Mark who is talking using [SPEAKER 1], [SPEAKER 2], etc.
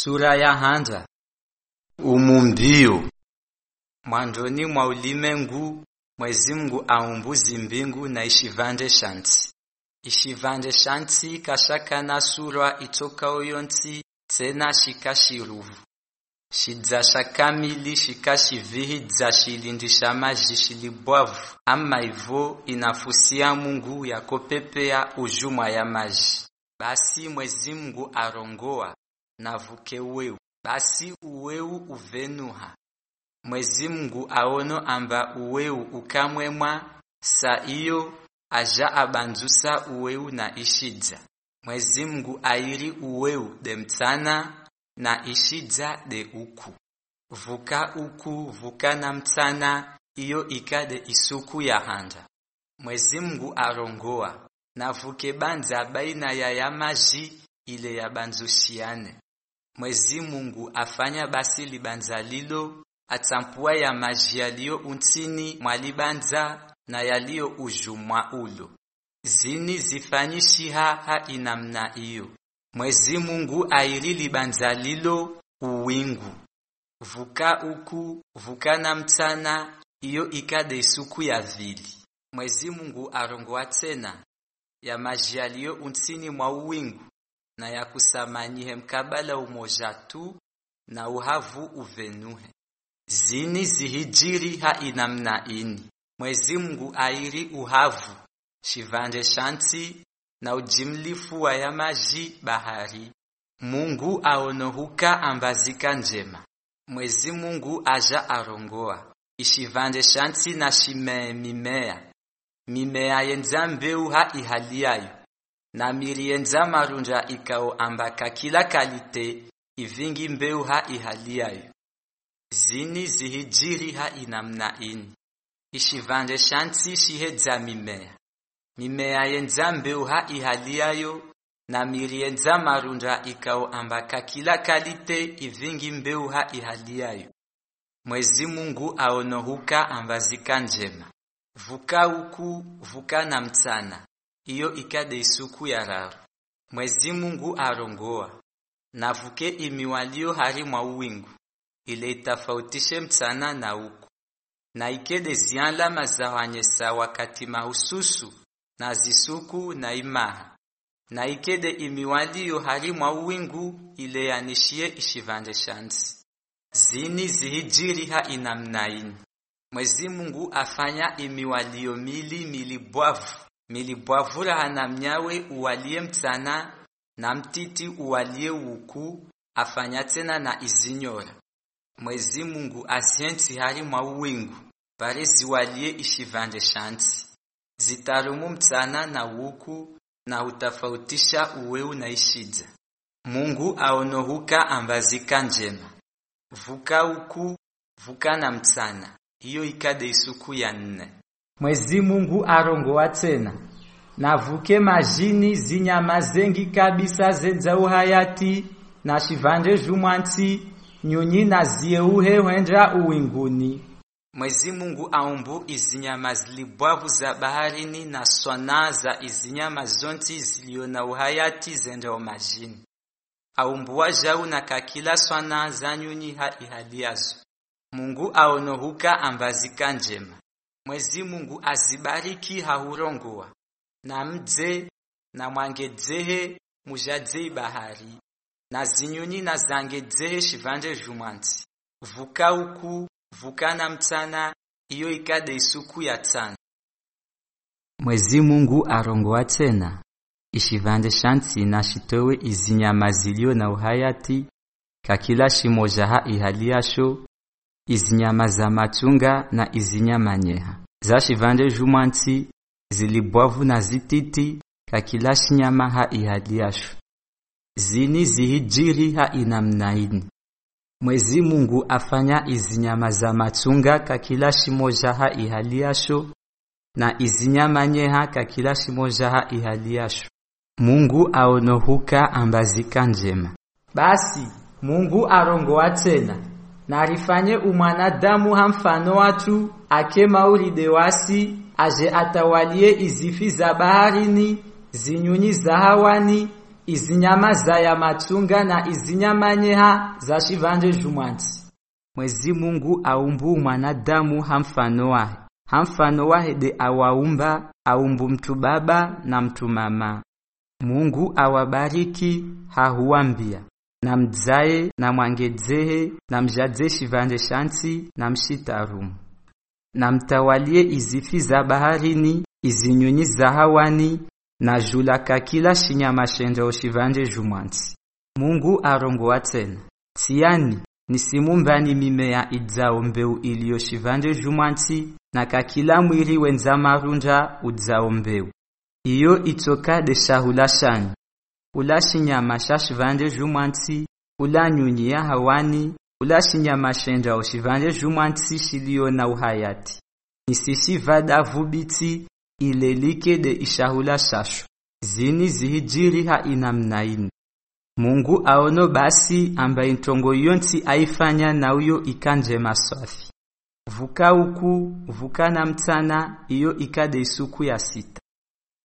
[SPEAKER 1] Sura ya hanza.
[SPEAKER 2] Umu mwandoni
[SPEAKER 1] mwanzoni mwa ulimengu Mwezi Mungu aumbuzi mbingu na ishivande shanti. Ishivande shansi kashakana surwa itoka yonsi tena shikashiruvu shidzashakamili shikashivihi dzashilindisha maji shilibwavu. Ama ivo inafusia Mungu yakopepea ujumwa ya maji. Basi Mwezi Mungu arongoa navuke uweu basi uweu uvenuha. Mwezi Mungu aono amba uweu ukamwemwa sa iyo aja abanzusa uweu na ishidza. Mwezi Mungu airi uweu de mtsana na ishidza de uku. Vuka uku vuka na mtsana iyo ikade isuku ya handa Mwezi Mungu arongoa navuke banza baina ya yamaji ile yabanzushiane Mwezi Mungu afanya basi libanza lilo atampua ya maji yaliyo untini mwa libanza na yaliyo ujumwa ulo. Zini zifanyishiha ha inamna iyo. Mwezi Mungu airi libanza lilo uwingu. Vuka uku vuka na mtana iyo ikade isuku ya vili. Mwezi Mungu arongoa tena ya maji yaliyo untini mwa uwingu na ya kusamanyihe mkabala umoja tu na uhavu uvenuhe. Zini zihijiri ha inamna ini. Mwezi Mungu airi uhavu shivande shanti na ujimlifu wa ya maji bahari. Mungu aonohuka ambazika njema. Mwezi Mungu aja arongoa. Ishivande shanti na shimee mimea. Mimea yenza mbeu ha ihaliayo na mirienza marunja ikao ambaka kila kalite ivingi mbeu ha ihaliayo. Zini zihijiri ha inamna ini ishivande shanti shihedza mimea. Mimea yenza mbeu ha ihaliayo na mirienza marunja ikao ambaka kila kalite ivingi mbeu ha ihaliayo. Mwezi Mungu aonohuka ambazika njema. Vuka uku vuka na mtana iyo ikade isuku ya raru Mwezi Mungu arongoa. Navuke imiwalio hari mwa uwingu. Ile itafautishe mtsana na uku. Na ikede zialama za wanyesa wakati mahususu na zisuku na imaha. Na ikede imiwalio hari mwa uwingu ile yanishie ishivande shansi. Zini zihijiri ha inamnaini. Mwezi Mungu afanya imiwalio mili milibwavu milibwavura na mnyawe uwalie mtsana na mtiti uwalie uku afanya tena na izinyora. Mwezi Mungu azienti hari mwa uwingu pare ziwalie ishivande shanti zitarumu mtsana na uku na utafautisha uweu na ishidza. Mungu aonohuka ambazika njema. Vuka uku vuka na mtsana. Iyo ikade isuku ya nne
[SPEAKER 3] Mwezi Mungu arongoa tena navuke majini zinyama zengi kabisa zenza uhayati. Na shivanje jumwanti nyunyi na ziyeuhe wenda uwinguni.
[SPEAKER 1] Mwezi Mungu aumbu izinyama zilibwavu za baharini na swana za izinyama zonti ziliona uhayati zenda majini. Aumbua jau na kakila swana za nyunyi ha ihaliazo Mungu aonohuka ambazika njema Mwezi Mungu azibariki haurongoa na mdze na mwangedzehe mujadze bahari na zinyuni na zangedzehe shivande jumwanti vuka uku vuka na mtana iyo ikade isuku ya tsana.
[SPEAKER 3] Mwezi Mungu arongoa tena ishivande shanti na shitowe izinyama zilio na uhayati kakila shimoja ha ihaliasho izinyama za matunga na izinyama nyeha. Za shivande jumwanti zilibwavu na zititi kakila shinyama ha ihaliasho zini zihijiri ha inamnaini. Mwezi Mungu afanya izinyama za matunga kakila shimoja ha ihaliasho na izinyama nyeha kakila shimoja ha ihaliasho Mungu aonohuka ambazika njema.
[SPEAKER 4] Basi Mungu arongoa tena na alifanye umwanadamu hamfano watu ake maulide wasi aje atawalie izifi za baharini zinyunyi za hawani izinyama za ya matunga na izinyama nyeha za shivanje jumwanti.
[SPEAKER 3] Mwezi mungu aumbu mwanadamu hamfano wahe hamfano wahe de awaumba aumbu mtu baba na mtu mama. Mungu awabariki hahuwambia na mdzaye na mwangedzehe na mjadze shivanje shanti na mshitarumu na mtawalie izifi za baharini izinyunyi za hawani na julaka kakila shinyama shenja ushivanje jumwanti mungu arongo tena tiani nisimumbani mimea idzao mbeu iliyo shivande jumwanti na kakila mwiri wenza marunja udzao mbeu. Iyo itoka de shahula shani ula shinyama sha shivanje jumwanti ula nyunyi ya hawani ula shinyama shenja ushivanje jumwanti shiliyo na uhayati. Nisishivada vubitsi ilelike de ishahula shashu. Zini zihijiri ha inamnaini mungu aono basi ambaye ntongo yonsi aifanya na uyo ikanje maswafi. Vuka uku vuka na mtana iyo ikade isuku ya sita